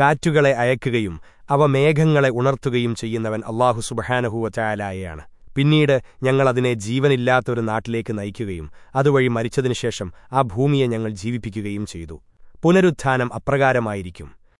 കാറ്റുകളെ അയക്കുകയും അവ മേഘങ്ങളെ ഉണർത്തുകയും ചെയ്യുന്നവൻ അള്ളാഹു സുബഹാനഹുവ ചായാലായാണ് പിന്നീട് ഞങ്ങളതിനെ ജീവനില്ലാത്തൊരു നാട്ടിലേക്ക് നയിക്കുകയും അതുവഴി മരിച്ചതിനുശേഷം ആ ഭൂമിയെ ഞങ്ങൾ ജീവിപ്പിക്കുകയും ചെയ്തു. പുനരുത്ഥാനം അപ്രകാരമായിരിക്കും.